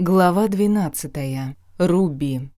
Глава 12. Руби.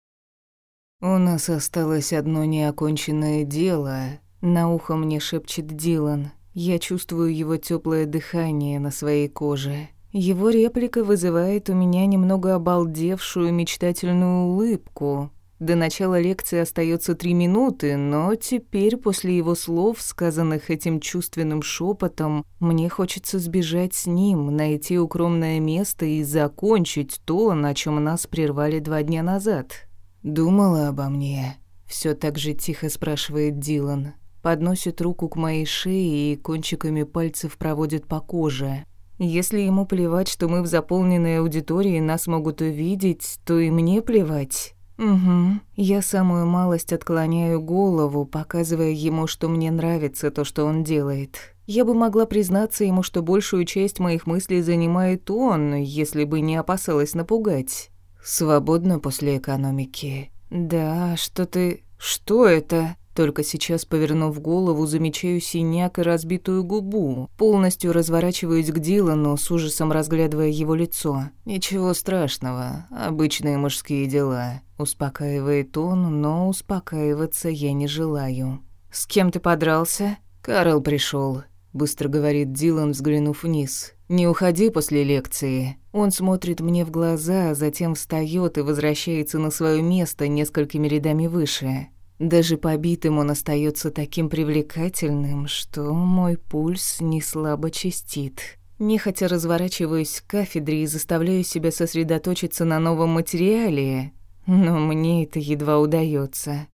У нас осталось одно неоконченное дело. На ухо мне шепчет Дилан. Я чувствую его теплое дыхание на своей коже. Его реплика вызывает у меня немного обалдевшую мечтательную улыбку. До начала лекции остается три минуты, но теперь после его слов, сказанных этим чувственным шепотом, мне хочется сбежать с ним, найти укромное место и закончить то, на чем нас прервали два дня назад. Думала обо мне. Все так же тихо спрашивает Дилан. Подносит руку к моей шее и кончиками пальцев проводит по коже. Если ему плевать, что мы в заполненной аудитории нас могут увидеть, то и мне плевать. «Угу. Я самую малость отклоняю голову, показывая ему, что мне нравится то, что он делает. Я бы могла признаться ему, что большую часть моих мыслей занимает он, если бы не опасалась напугать. Свободно после экономики. Да, что ты... Что это?» Только сейчас, повернув голову, замечаю синяк и разбитую губу. Полностью разворачиваюсь к Дилану, с ужасом разглядывая его лицо. «Ничего страшного, обычные мужские дела», — успокаивает он, но успокаиваться я не желаю. «С кем ты подрался?» «Карл пришел, быстро говорит Дилан, взглянув вниз. «Не уходи после лекции». Он смотрит мне в глаза, а затем встает и возвращается на свое место несколькими рядами выше. Даже побитым он остается таким привлекательным, что мой пульс не слабо частит. Нехотя разворачиваюсь к кафедре и заставляю себя сосредоточиться на новом материале, но мне это едва удается.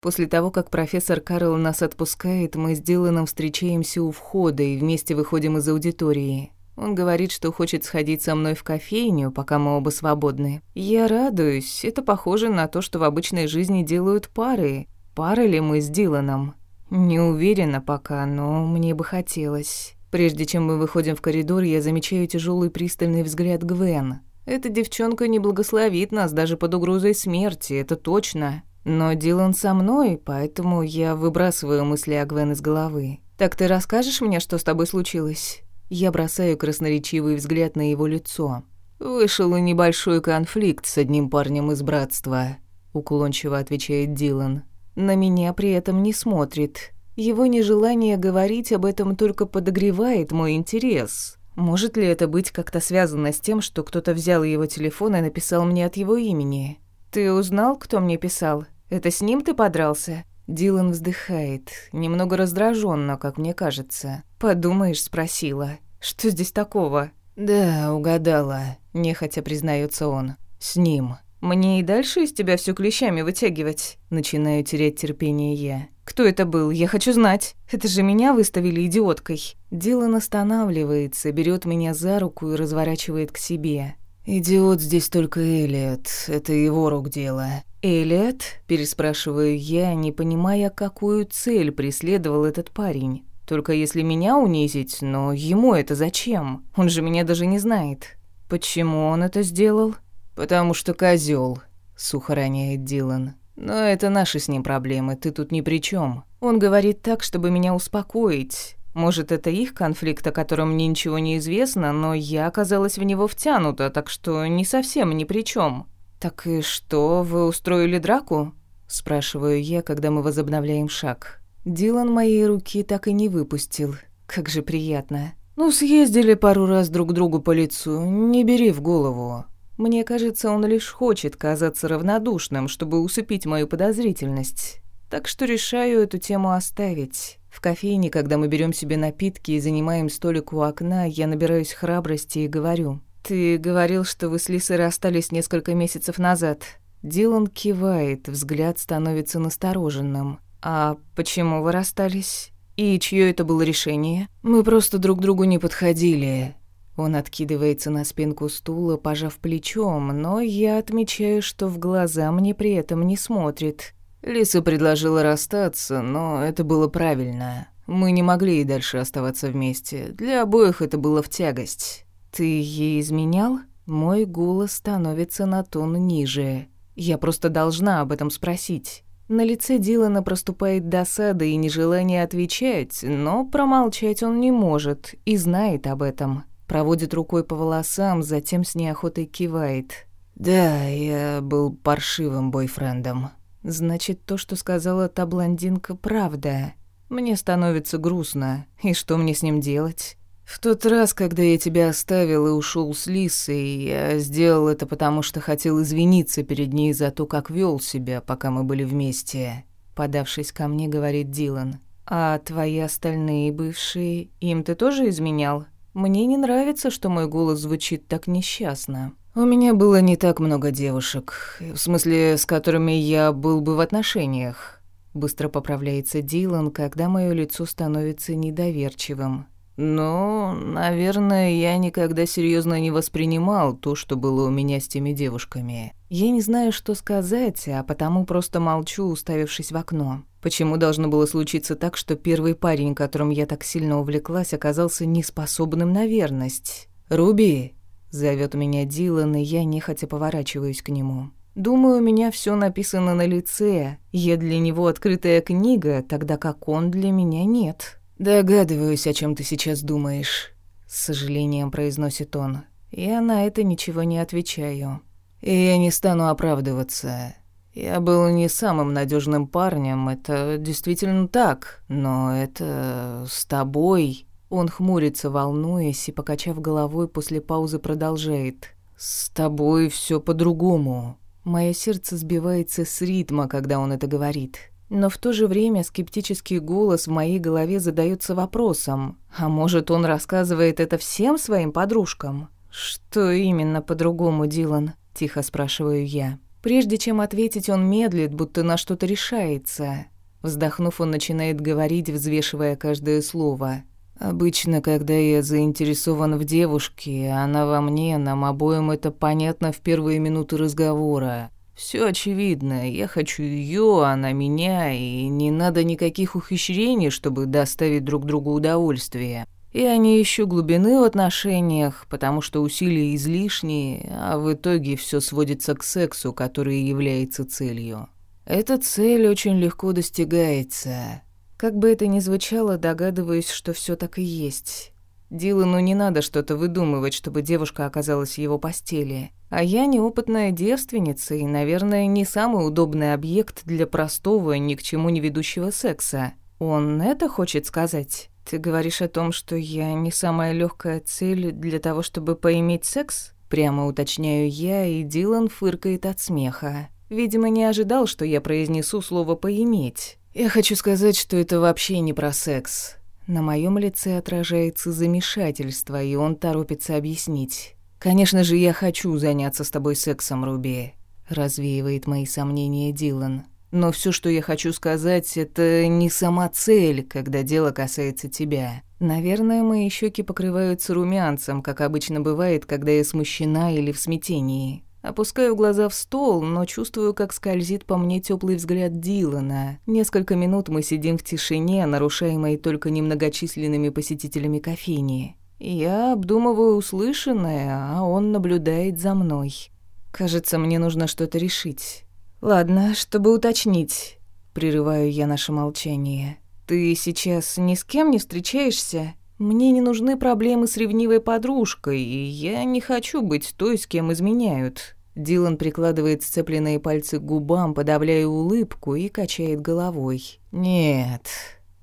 После того, как профессор Карл нас отпускает, мы с Диланом встречаемся у входа и вместе выходим из аудитории. Он говорит, что хочет сходить со мной в кофейню, пока мы оба свободны. Я радуюсь. Это похоже на то, что в обычной жизни делают пары. Пара ли мы с Диланом? Не уверена пока, но мне бы хотелось. Прежде чем мы выходим в коридор, я замечаю тяжелый пристальный взгляд Гвен. Эта девчонка не благословит нас даже под угрозой смерти, это точно. Но Дилан со мной, поэтому я выбрасываю мысли о Гвен из головы. «Так ты расскажешь мне, что с тобой случилось?» Я бросаю красноречивый взгляд на его лицо. «Вышел небольшой конфликт с одним парнем из братства», — уклончиво отвечает Дилан. На меня при этом не смотрит. Его нежелание говорить об этом только подогревает мой интерес. Может ли это быть как-то связано с тем, что кто-то взял его телефон и написал мне от его имени? «Ты узнал, кто мне писал? Это с ним ты подрался?» Дилан вздыхает, немного раздраженно, как мне кажется. «Подумаешь», — спросила. «Что здесь такого?» «Да, угадала», — нехотя признается он. «С ним». «Мне и дальше из тебя все клещами вытягивать?» Начинаю терять терпение я. «Кто это был? Я хочу знать. Это же меня выставили идиоткой». Дилан останавливается, берет меня за руку и разворачивает к себе. «Идиот здесь только Элиот. Это его рук дело». «Элиот?» – переспрашиваю я, не понимая, какую цель преследовал этот парень. «Только если меня унизить, но ему это зачем? Он же меня даже не знает». «Почему он это сделал?» «Потому что козел, сухо роняет Дилан. «Но это наши с ним проблемы, ты тут ни при чем. Он говорит так, чтобы меня успокоить. Может, это их конфликт, о котором мне ничего не известно, но я оказалась в него втянута, так что не совсем ни при чем. «Так и что, вы устроили драку?» – спрашиваю я, когда мы возобновляем шаг. Дилан моей руки так и не выпустил. Как же приятно. «Ну, съездили пару раз друг другу по лицу, не бери в голову». Мне кажется, он лишь хочет казаться равнодушным, чтобы усыпить мою подозрительность. Так что решаю эту тему оставить. В кофейне, когда мы берем себе напитки и занимаем столик у окна, я набираюсь храбрости и говорю. «Ты говорил, что вы с Лисой расстались несколько месяцев назад». Дилан кивает, взгляд становится настороженным. «А почему вы расстались? И чье это было решение?» «Мы просто друг другу не подходили». Он откидывается на спинку стула, пожав плечом, но я отмечаю, что в глаза мне при этом не смотрит. Лиса предложила расстаться, но это было правильно. Мы не могли и дальше оставаться вместе. Для обоих это было в тягость. Ты ей изменял? Мой голос становится на тон ниже. Я просто должна об этом спросить. На лице Дилана проступает досада и нежелание отвечать, но промолчать он не может и знает об этом. проводит рукой по волосам, затем с неохотой кивает. «Да, я был паршивым бойфрендом». «Значит, то, что сказала та блондинка, правда. Мне становится грустно. И что мне с ним делать?» «В тот раз, когда я тебя оставил и ушел с Лисой, я сделал это потому, что хотел извиниться перед ней за то, как вел себя, пока мы были вместе», — подавшись ко мне, говорит Дилан. «А твои остальные бывшие, им ты тоже изменял? Мне не нравится, что мой голос звучит так несчастно». «У меня было не так много девушек, в смысле, с которыми я был бы в отношениях». Быстро поправляется Дилан, когда мое лицо становится недоверчивым. Но, наверное, я никогда серьезно не воспринимал то, что было у меня с теми девушками. Я не знаю, что сказать, а потому просто молчу, уставившись в окно. Почему должно было случиться так, что первый парень, которым я так сильно увлеклась, оказался неспособным на верность? «Руби!» — зовет меня Дилан, и я нехотя поворачиваюсь к нему. Думаю, у меня все написано на лице. Я для него открытая книга, тогда как он для меня нет. «Догадываюсь, о чем ты сейчас думаешь», — с сожалением произносит он. Я на это ничего не отвечаю. И я не стану оправдываться. Я был не самым надежным парнем, это действительно так, но это с тобой... Он хмурится, волнуясь, и, покачав головой, после паузы продолжает. «С тобой все по-другому». Мое сердце сбивается с ритма, когда он это говорит. Но в то же время скептический голос в моей голове задается вопросом, а может, он рассказывает это всем своим подружкам? «Что именно по-другому, Дилан?» – тихо спрашиваю я. Прежде чем ответить, он медлит, будто на что-то решается. Вздохнув, он начинает говорить, взвешивая каждое слово. «Обычно, когда я заинтересован в девушке, она во мне, нам обоим это понятно в первые минуты разговора. Все очевидно. Я хочу ее, она меня, и не надо никаких ухищрений, чтобы доставить друг другу удовольствие. Я не ищу глубины в отношениях, потому что усилия излишние, а в итоге все сводится к сексу, который является целью. Эта цель очень легко достигается. Как бы это ни звучало, догадываюсь, что все так и есть. Дилану не надо что-то выдумывать, чтобы девушка оказалась в его постели. А я неопытная девственница и, наверное, не самый удобный объект для простого, ни к чему не ведущего секса. Он это хочет сказать? Ты говоришь о том, что я не самая легкая цель для того, чтобы поиметь секс? Прямо уточняю я, и Дилан фыркает от смеха. Видимо, не ожидал, что я произнесу слово «поиметь». Я хочу сказать, что это вообще не про секс. На моем лице отражается замешательство, и он торопится объяснить. «Конечно же, я хочу заняться с тобой сексом, Руби», — развеивает мои сомнения Дилан. «Но все, что я хочу сказать, это не сама цель, когда дело касается тебя. Наверное, мои щеки покрываются румянцем, как обычно бывает, когда я смущена или в смятении. Опускаю глаза в стол, но чувствую, как скользит по мне теплый взгляд Дилана. Несколько минут мы сидим в тишине, нарушаемой только немногочисленными посетителями кофейни. Я обдумываю услышанное, а он наблюдает за мной. Кажется, мне нужно что-то решить. Ладно, чтобы уточнить, прерываю я наше молчание. Ты сейчас ни с кем не встречаешься? Мне не нужны проблемы с ревнивой подружкой, и я не хочу быть той, с кем изменяют. Дилан прикладывает сцепленные пальцы к губам, подавляя улыбку и качает головой. Нет.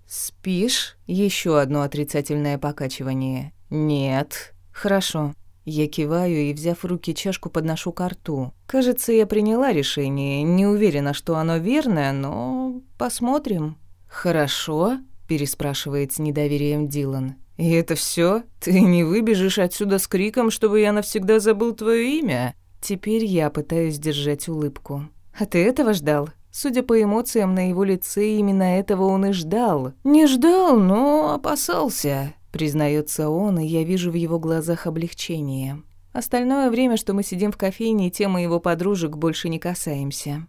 Спишь? Еще одно отрицательное покачивание. «Нет». «Хорошо». Я киваю и, взяв в руки чашку, подношу к рту. Кажется, я приняла решение. Не уверена, что оно верное, но посмотрим. «Хорошо?» – переспрашивает с недоверием Дилан. «И это все? Ты не выбежишь отсюда с криком, чтобы я навсегда забыл твое имя?» Теперь я пытаюсь держать улыбку. «А ты этого ждал?» Судя по эмоциям на его лице, именно этого он и ждал. «Не ждал, но опасался. Признается он, и я вижу в его глазах облегчение. Остальное время, что мы сидим в кофейне, темы его подружек больше не касаемся.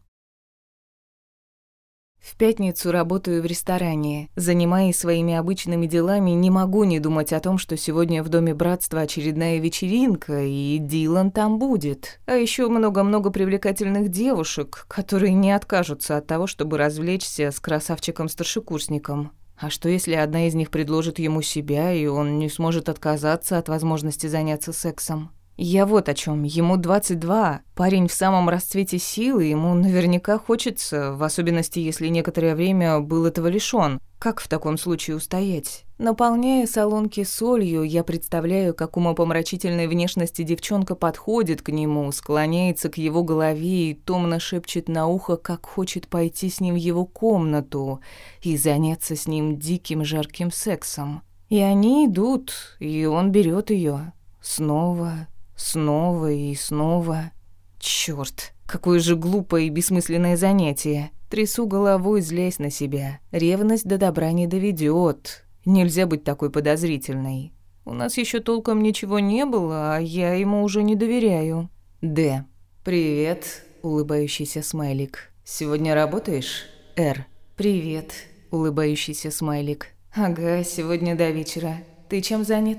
В пятницу работаю в ресторане. Занимаясь своими обычными делами, не могу не думать о том, что сегодня в Доме Братства очередная вечеринка, и Дилан там будет. А еще много-много привлекательных девушек, которые не откажутся от того, чтобы развлечься с красавчиком-старшекурсником. А что если одна из них предложит ему себя, и он не сможет отказаться от возможности заняться сексом? Я вот о чем. Ему 22. Парень в самом расцвете силы, ему наверняка хочется, в особенности, если некоторое время был этого лишён. Как в таком случае устоять? Наполняя салонки солью, я представляю, как умопомрачительной внешности девчонка подходит к нему, склоняется к его голове и томно шепчет на ухо, как хочет пойти с ним в его комнату и заняться с ним диким жарким сексом. И они идут, и он берет ее Снова, снова и снова. Чёрт, какое же глупое и бессмысленное занятие. Трясу головой, злясь на себя. Ревность до добра не доведёт. Нельзя быть такой подозрительной. У нас ещё толком ничего не было, а я ему уже не доверяю. Д. Привет, улыбающийся смайлик. Сегодня работаешь? Р. Привет, улыбающийся смайлик. Ага, сегодня до вечера. Ты чем занят?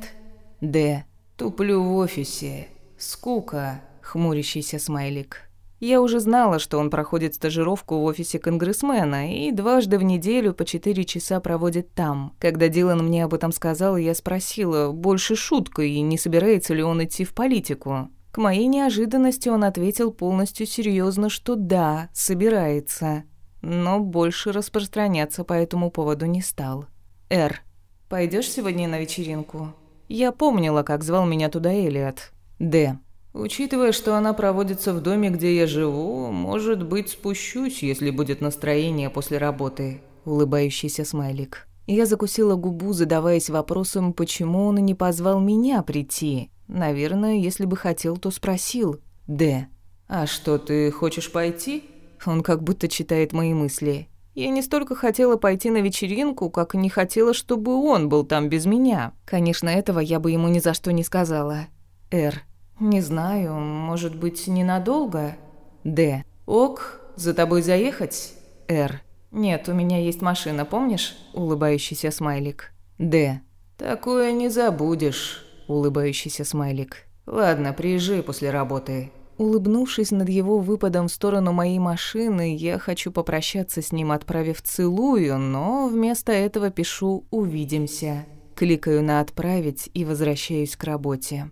Д. Туплю в офисе. Скука, хмурящийся смайлик. Я уже знала, что он проходит стажировку в офисе конгрессмена и дважды в неделю по четыре часа проводит там. Когда Дилан мне об этом сказал, я спросила, больше шуткой, и не собирается ли он идти в политику. К моей неожиданности он ответил полностью серьезно, что да, собирается. Но больше распространяться по этому поводу не стал. «Эр, пойдешь сегодня на вечеринку?» Я помнила, как звал меня туда Элиот. Д. Учитывая, что она проводится в доме, где я живу, может быть, спущусь, если будет настроение после работы. Улыбающийся смайлик. Я закусила губу, задаваясь вопросом, почему он не позвал меня прийти. Наверное, если бы хотел, то спросил. Д. «А что, ты хочешь пойти?» Он как будто читает мои мысли. Я не столько хотела пойти на вечеринку, как не хотела, чтобы он был там без меня. Конечно, этого я бы ему ни за что не сказала. Р. Не знаю, может быть, ненадолго? Д. Ок, за тобой заехать? Р. Нет, у меня есть машина, помнишь? Улыбающийся смайлик. Д. Такое не забудешь. Улыбающийся смайлик. Ладно, приезжай после работы. Улыбнувшись над его выпадом в сторону моей машины, я хочу попрощаться с ним, отправив целую, но вместо этого пишу «Увидимся». Кликаю на «Отправить» и возвращаюсь к работе.